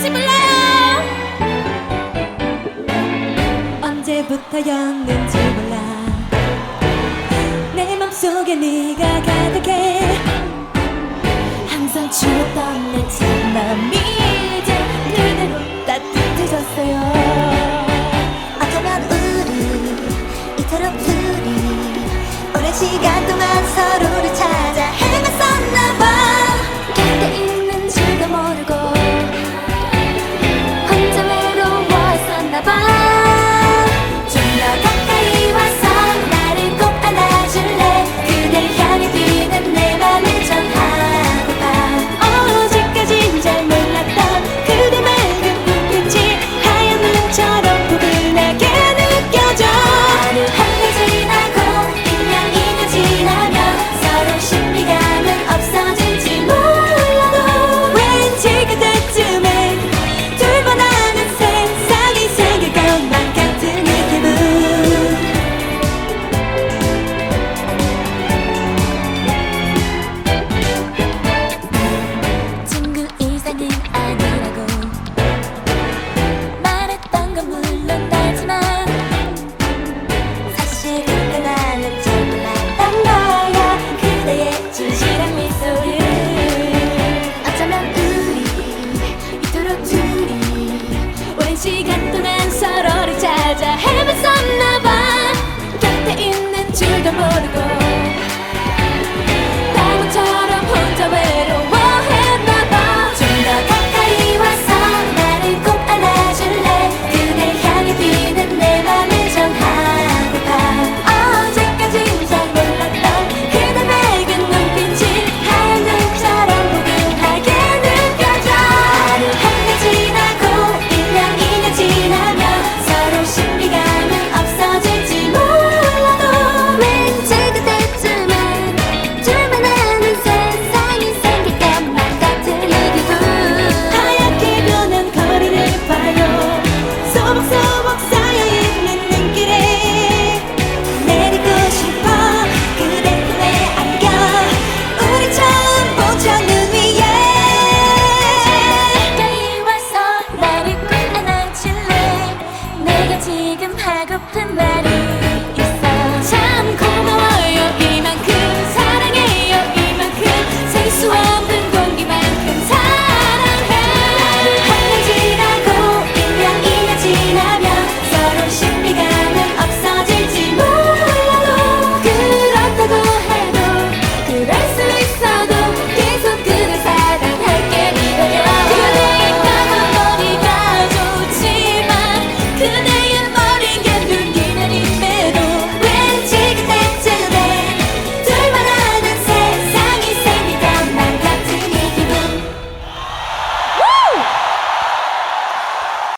같이 불러요. 언제부터였는지 몰라. 내 맘속에 네가 가득해. 항상 추웠던 내